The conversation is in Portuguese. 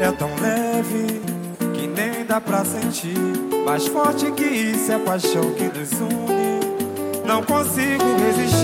É tão leve que nem dá pra sentir. Mais forte que isso é a paixão que nos une. Não consigo resistir.